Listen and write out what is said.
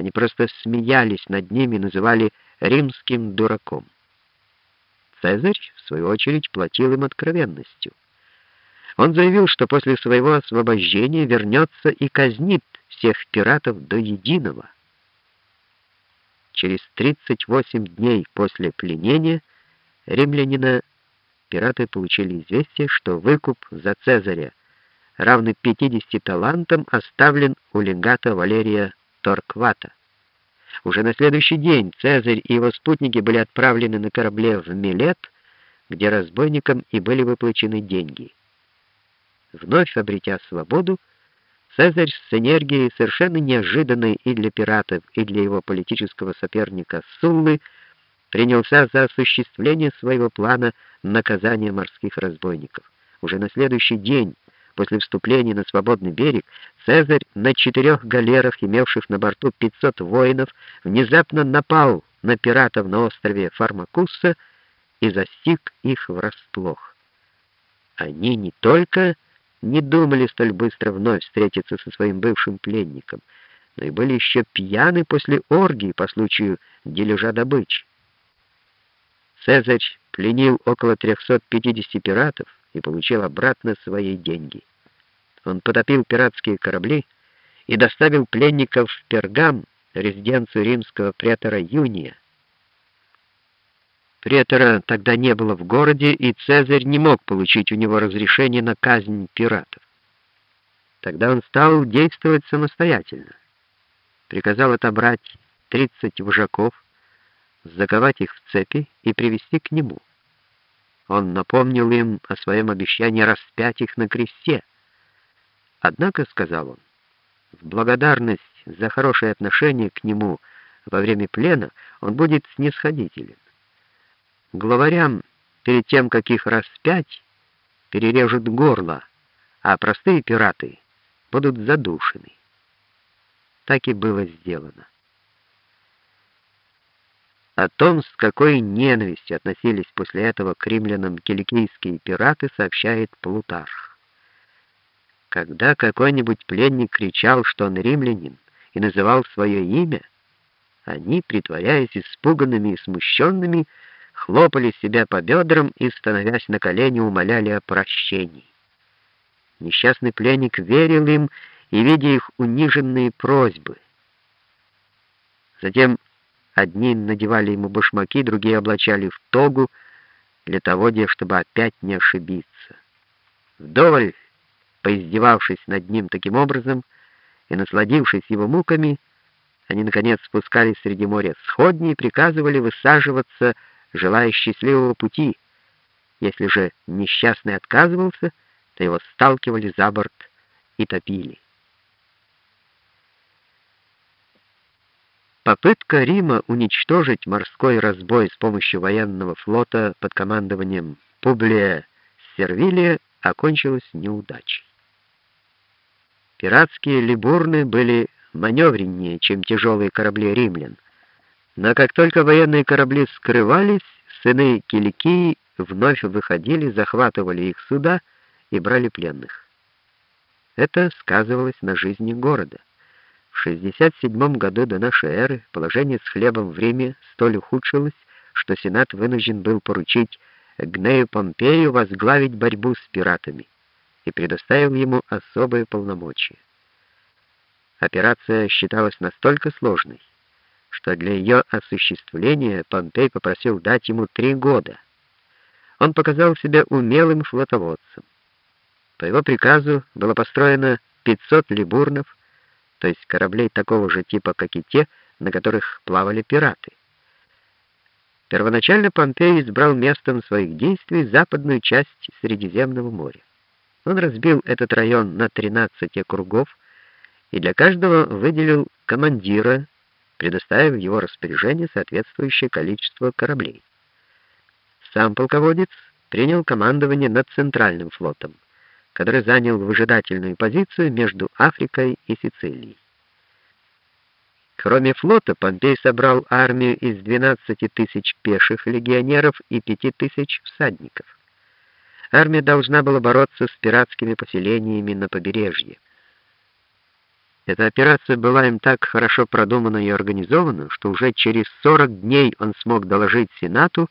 Они просто смеялись над ним и называли римским дураком. Цезарь, в свою очередь, платил им откровенностью. Он заявил, что после своего освобождения вернется и казнит всех пиратов до единого. Через 38 дней после пленения римлянина пираты получили известие, что выкуп за Цезаря, равный 50 талантам, оставлен у легата Валерия Торквата. Уже на следующий день Цезарь и его спутники были отправлены на корабле в Милет, где разбойникам и были выплачены деньги. Вновь обретя свободу, Цезарь с энергией, совершенно неожиданной и для пиратов, и для его политического соперника Суллы, принялся за осуществление своего плана наказания морских разбойников. Уже на следующий день после вступления на свободный берег Цезарь на четырех галерах, имевших на борту 500 воинов, внезапно напал на пиратов на острове Фармакусса и застиг их врасплох. Они не только не думали столь быстро вновь встретиться со своим бывшим пленником, но и были еще пьяны после оргии по случаю дележа добычи. Цезарь пленил около 350 пиратов и получил обратно свои деньги. Он потопил пиратские корабли и доставил пленников в Пергам, резиденцию римского претора Юния. Претора тогда не было в городе, и Цезарь не мог получить у него разрешение на казнь пиратов. Тогда он стал действовать самостоятельно. Приказал отобрать 30 вожаков, заковать их в цепи и привести к нему. Он напомнил им о своем обещании распять их на кресте. Однако, сказал он, в благодарность за хорошее отношение к нему во время плена он будет снисходителен. Главарям перед тем, как их распять, перережут горло, а простые пираты будут задушены. Так и было сделано. О том, с какой ненавистью относились после этого к римлянам киликийские пираты, сообщает Плутарх. Когда какой-нибудь пленник кричал, что он римлянин, и называл свое имя, они, притворяясь испуганными и смущенными, хлопали себя по бедрам и, становясь на колени, умоляли о прощении. Несчастный пленник верил им и видя их униженные просьбы. Затем одни надевали ему башмаки, другие облачали в тогу для того, чтобы опять не ошибиться. Вдоволь, поиздевавшись над ним таким образом и насладившись его муками, они наконец спускались среди моря сходни и приказывали высаживаться желая счастливого пути. Если же несчастный отказывался, то его сталкивали за борт и топили. Попытка Рима уничтожить морской разбой с помощью военного флота под командованием Публия Сервилия окончилась неудачей. Пиратские либурны были маневреннее, чем тяжелые корабли римлян, но как только военные корабли скрывались, сыны Киликии вновь выходили, захватывали их суда и брали пленных. Это сказывалось на жизни города. В 67 году до нашей эры положение с хлебом в Риме столь ухудшилось, что Сенат вынужден был поручить Гнею Помпею возглавить борьбу с пиратами и предоставил ему особые полномочия. Операция считалась настолько сложной, что для ее осуществления Помпей попросил дать ему три года. Он показал себя умелым флотоводцем. По его приказу было построено 500 либурнов, то есть кораблей такого же типа, как и те, на которых плавали пираты. Первоначально Помпей избрал местом своих действий западную часть Средиземного моря. Он разбил этот район на 13 округов и для каждого выделил командира предоставив в его распоряжение соответствующее количество кораблей. Сам полководец принял командование над Центральным флотом, который занял выжидательную позицию между Африкой и Сицилией. Кроме флота, Помпей собрал армию из 12 тысяч пеших легионеров и 5 тысяч всадников. Армия должна была бороться с пиратскими поселениями на побережье. Эта операция была им так хорошо продумана и организована, что уже через 40 дней он смог доложить Сенату,